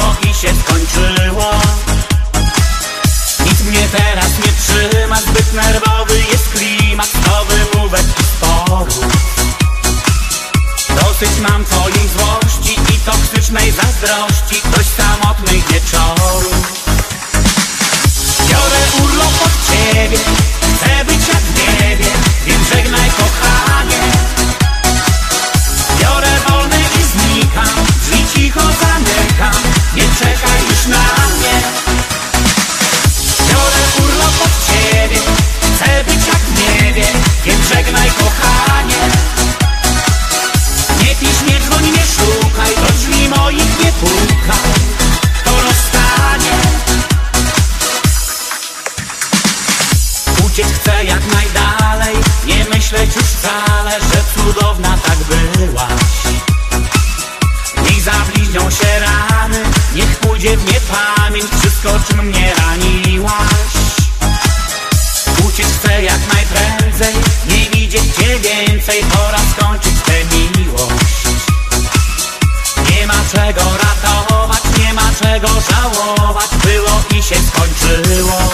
było i się skończyło myśleć już wcale, że cudowna tak byłaś Niech zabliźnią się rany, niech pójdzie w mnie pamięć Wszystko czym mnie raniłaś. Uciec chcę jak najprędzej, nie widzieć cię więcej Pora skończyć tę miłość. Nie ma czego ratować, nie ma czego żałować Było i się skończyło.